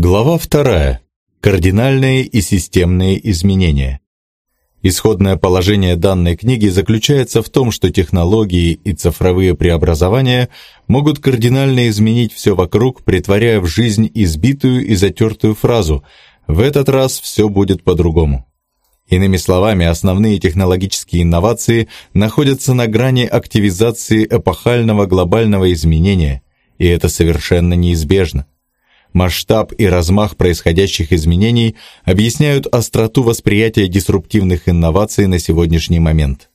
Глава вторая. Кардинальные и системные изменения. Исходное положение данной книги заключается в том, что технологии и цифровые преобразования могут кардинально изменить все вокруг, притворяя в жизнь избитую и затертую фразу «в этот раз все будет по-другому». Иными словами, основные технологические инновации находятся на грани активизации эпохального глобального изменения, и это совершенно неизбежно. Масштаб и размах происходящих изменений объясняют остроту восприятия дисруптивных инноваций на сегодняшний момент.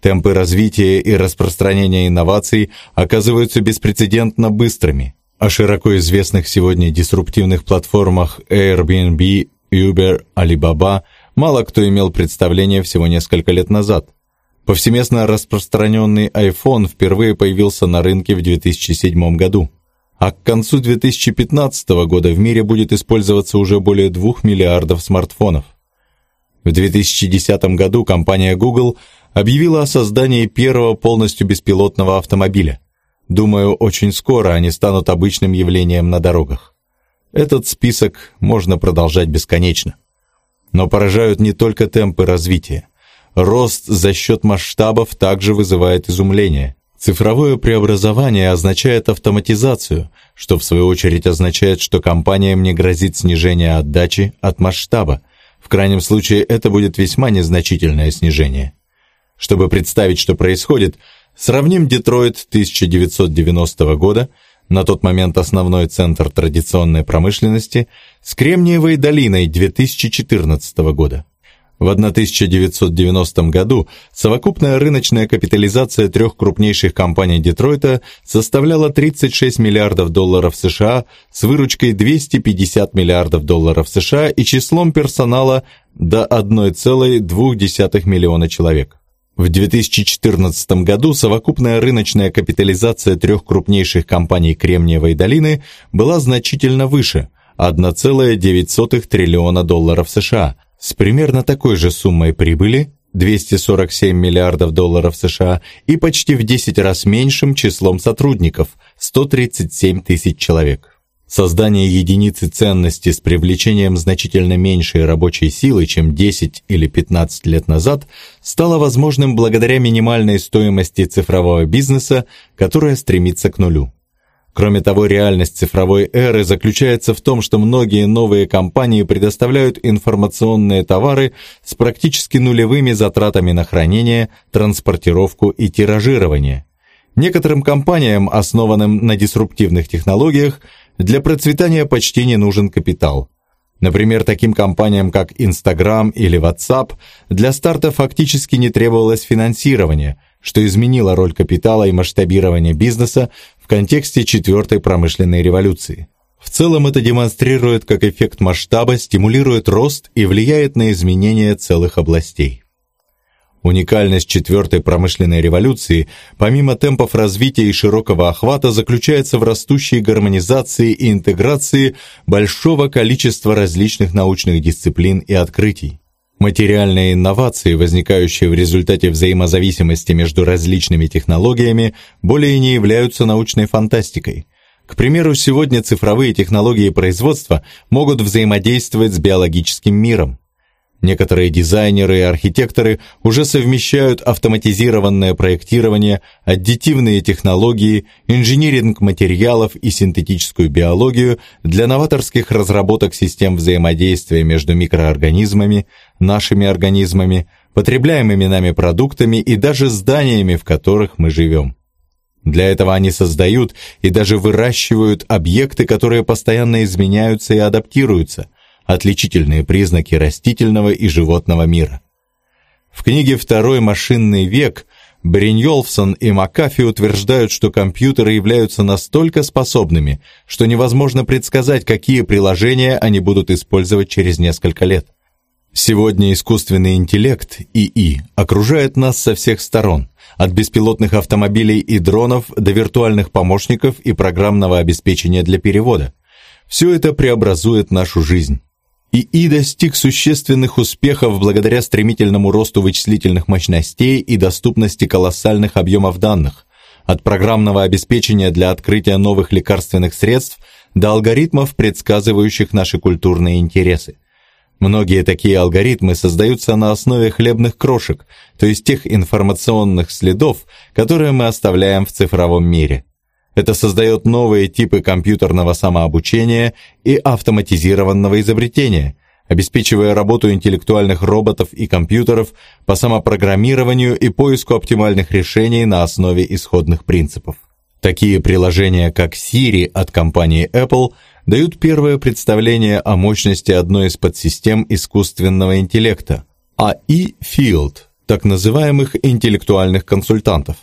Темпы развития и распространения инноваций оказываются беспрецедентно быстрыми. О широко известных сегодня дисруптивных платформах Airbnb, Uber, Alibaba мало кто имел представление всего несколько лет назад. Повсеместно распространенный iPhone впервые появился на рынке в 2007 году а к концу 2015 года в мире будет использоваться уже более 2 миллиардов смартфонов. В 2010 году компания Google объявила о создании первого полностью беспилотного автомобиля. Думаю, очень скоро они станут обычным явлением на дорогах. Этот список можно продолжать бесконечно. Но поражают не только темпы развития. Рост за счет масштабов также вызывает изумление. Цифровое преобразование означает автоматизацию, что в свою очередь означает, что компаниям не грозит снижение отдачи от масштаба. В крайнем случае это будет весьма незначительное снижение. Чтобы представить, что происходит, сравним Детройт 1990 года, на тот момент основной центр традиционной промышленности, с Кремниевой долиной 2014 года. В 1990 году совокупная рыночная капитализация трех крупнейших компаний Детройта составляла 36 миллиардов долларов США с выручкой 250 миллиардов долларов США и числом персонала до 1,2 миллиона человек. В 2014 году совокупная рыночная капитализация трех крупнейших компаний Кремниевой долины была значительно выше – 1,9 триллиона долларов США – с примерно такой же суммой прибыли 247 миллиардов долларов США и почти в 10 раз меньшим числом сотрудников 137 тысяч человек. Создание единицы ценности с привлечением значительно меньшей рабочей силы, чем 10 или 15 лет назад, стало возможным благодаря минимальной стоимости цифрового бизнеса, которая стремится к нулю. Кроме того, реальность цифровой эры заключается в том, что многие новые компании предоставляют информационные товары с практически нулевыми затратами на хранение, транспортировку и тиражирование. Некоторым компаниям, основанным на дисруптивных технологиях, для процветания почти не нужен капитал. Например, таким компаниям, как Instagram или WhatsApp, для старта фактически не требовалось финансирование, что изменило роль капитала и масштабирование бизнеса в контексте четвертой промышленной революции. В целом это демонстрирует, как эффект масштаба стимулирует рост и влияет на изменения целых областей. Уникальность четвертой промышленной революции, помимо темпов развития и широкого охвата, заключается в растущей гармонизации и интеграции большого количества различных научных дисциплин и открытий. Материальные инновации, возникающие в результате взаимозависимости между различными технологиями, более не являются научной фантастикой. К примеру, сегодня цифровые технологии производства могут взаимодействовать с биологическим миром. Некоторые дизайнеры и архитекторы уже совмещают автоматизированное проектирование, аддитивные технологии, инжиниринг материалов и синтетическую биологию для новаторских разработок систем взаимодействия между микроорганизмами, нашими организмами, потребляемыми нами продуктами и даже зданиями, в которых мы живем. Для этого они создают и даже выращивают объекты, которые постоянно изменяются и адаптируются – отличительные признаки растительного и животного мира. В книге «Второй машинный век» Бриньолфсон и Макафи утверждают, что компьютеры являются настолько способными, что невозможно предсказать, какие приложения они будут использовать через несколько лет. Сегодня искусственный интеллект, ИИ, окружает нас со всех сторон, от беспилотных автомобилей и дронов до виртуальных помощников и программного обеспечения для перевода. Все это преобразует нашу жизнь. ИИ достиг существенных успехов благодаря стремительному росту вычислительных мощностей и доступности колоссальных объемов данных, от программного обеспечения для открытия новых лекарственных средств до алгоритмов, предсказывающих наши культурные интересы. Многие такие алгоритмы создаются на основе хлебных крошек, то есть тех информационных следов, которые мы оставляем в цифровом мире. Это создает новые типы компьютерного самообучения и автоматизированного изобретения, обеспечивая работу интеллектуальных роботов и компьютеров по самопрограммированию и поиску оптимальных решений на основе исходных принципов. Такие приложения, как Siri от компании Apple, дают первое представление о мощности одной из подсистем искусственного интеллекта – AI Field, так называемых интеллектуальных консультантов.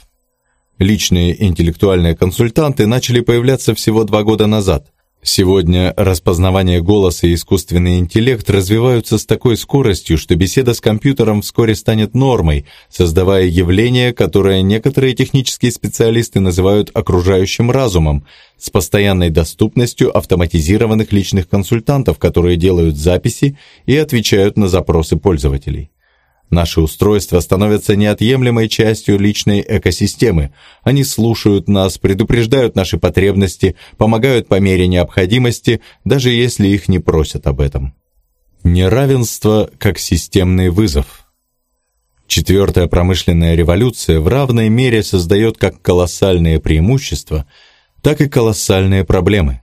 Личные интеллектуальные консультанты начали появляться всего два года назад. Сегодня распознавание голоса и искусственный интеллект развиваются с такой скоростью, что беседа с компьютером вскоре станет нормой, создавая явление, которое некоторые технические специалисты называют окружающим разумом, с постоянной доступностью автоматизированных личных консультантов, которые делают записи и отвечают на запросы пользователей. Наши устройства становятся неотъемлемой частью личной экосистемы. Они слушают нас, предупреждают наши потребности, помогают по мере необходимости, даже если их не просят об этом. Неравенство как системный вызов. Четвертая промышленная революция в равной мере создает как колоссальные преимущества, так и колоссальные проблемы.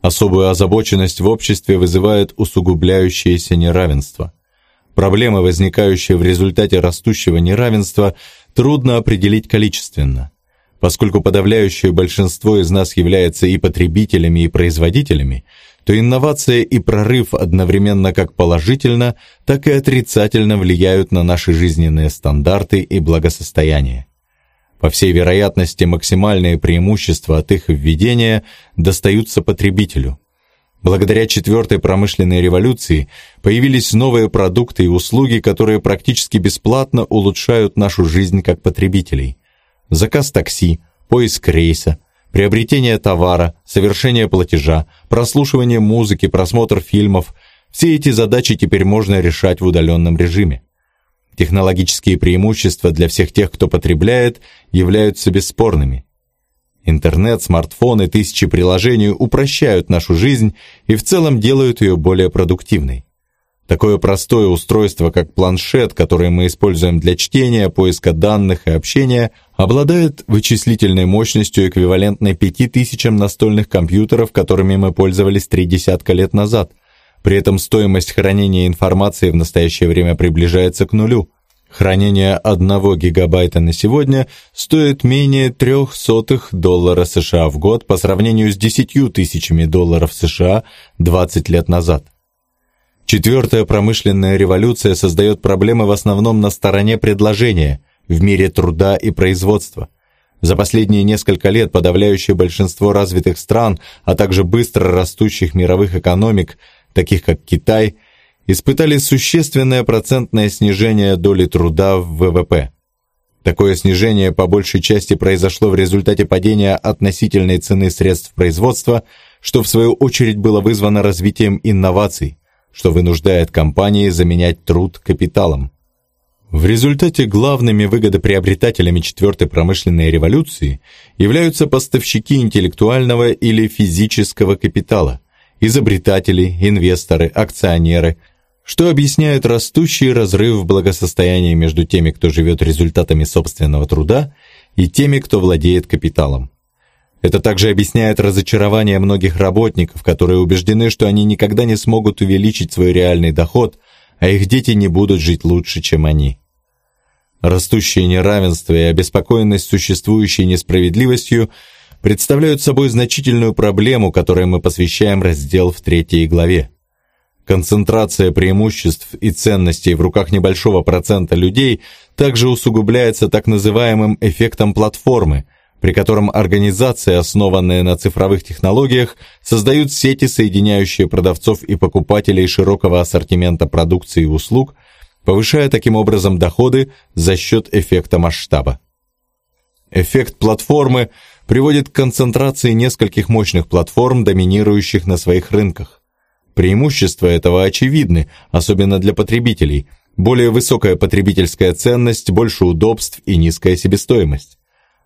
Особую озабоченность в обществе вызывает усугубляющееся неравенство – Проблемы, возникающие в результате растущего неравенства, трудно определить количественно. Поскольку подавляющее большинство из нас является и потребителями, и производителями, то инновация и прорыв одновременно как положительно, так и отрицательно влияют на наши жизненные стандарты и благосостояние. По всей вероятности, максимальные преимущества от их введения достаются потребителю – Благодаря четвертой промышленной революции появились новые продукты и услуги, которые практически бесплатно улучшают нашу жизнь как потребителей. Заказ такси, поиск рейса, приобретение товара, совершение платежа, прослушивание музыки, просмотр фильмов – все эти задачи теперь можно решать в удаленном режиме. Технологические преимущества для всех тех, кто потребляет, являются бесспорными. Интернет, смартфоны, тысячи приложений упрощают нашу жизнь и в целом делают ее более продуктивной. Такое простое устройство, как планшет, которое мы используем для чтения, поиска данных и общения, обладает вычислительной мощностью, эквивалентной 5000 настольных компьютеров, которыми мы пользовались три десятка лет назад. При этом стоимость хранения информации в настоящее время приближается к нулю. Хранение 1 гигабайта на сегодня стоит менее 0,03 доллара США в год по сравнению с 10 тысячами долларов США 20 лет назад. Четвертая промышленная революция создает проблемы в основном на стороне предложения, в мире труда и производства. За последние несколько лет подавляющее большинство развитых стран, а также быстро растущих мировых экономик, таких как Китай, испытали существенное процентное снижение доли труда в ВВП. Такое снижение по большей части произошло в результате падения относительной цены средств производства, что в свою очередь было вызвано развитием инноваций, что вынуждает компании заменять труд капиталом. В результате главными выгодоприобретателями четвертой промышленной революции являются поставщики интеллектуального или физического капитала, изобретатели, инвесторы, акционеры – что объясняет растущий разрыв в благосостоянии между теми, кто живет результатами собственного труда, и теми, кто владеет капиталом. Это также объясняет разочарование многих работников, которые убеждены, что они никогда не смогут увеличить свой реальный доход, а их дети не будут жить лучше, чем они. Растущее неравенство и обеспокоенность существующей несправедливостью представляют собой значительную проблему, которой мы посвящаем раздел в третьей главе. Концентрация преимуществ и ценностей в руках небольшого процента людей также усугубляется так называемым эффектом платформы, при котором организации, основанные на цифровых технологиях, создают сети, соединяющие продавцов и покупателей широкого ассортимента продукции и услуг, повышая таким образом доходы за счет эффекта масштаба. Эффект платформы приводит к концентрации нескольких мощных платформ, доминирующих на своих рынках. Преимущества этого очевидны, особенно для потребителей. Более высокая потребительская ценность, больше удобств и низкая себестоимость.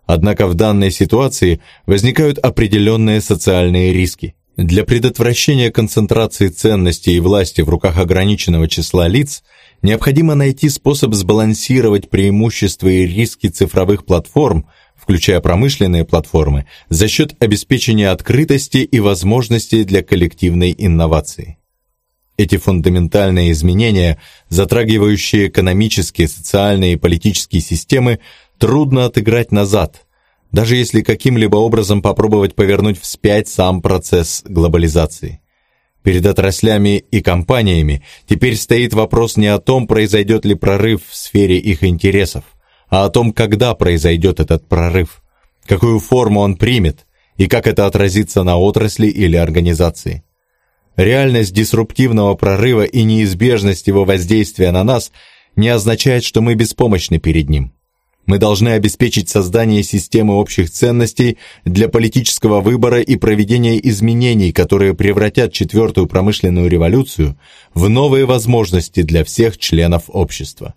Однако в данной ситуации возникают определенные социальные риски. Для предотвращения концентрации ценностей и власти в руках ограниченного числа лиц необходимо найти способ сбалансировать преимущества и риски цифровых платформ, включая промышленные платформы, за счет обеспечения открытости и возможностей для коллективной инновации. Эти фундаментальные изменения, затрагивающие экономические, социальные и политические системы, трудно отыграть назад – даже если каким-либо образом попробовать повернуть вспять сам процесс глобализации. Перед отраслями и компаниями теперь стоит вопрос не о том, произойдет ли прорыв в сфере их интересов, а о том, когда произойдет этот прорыв, какую форму он примет и как это отразится на отрасли или организации. Реальность дисруптивного прорыва и неизбежность его воздействия на нас не означает, что мы беспомощны перед ним. Мы должны обеспечить создание системы общих ценностей для политического выбора и проведения изменений, которые превратят четвертую промышленную революцию в новые возможности для всех членов общества.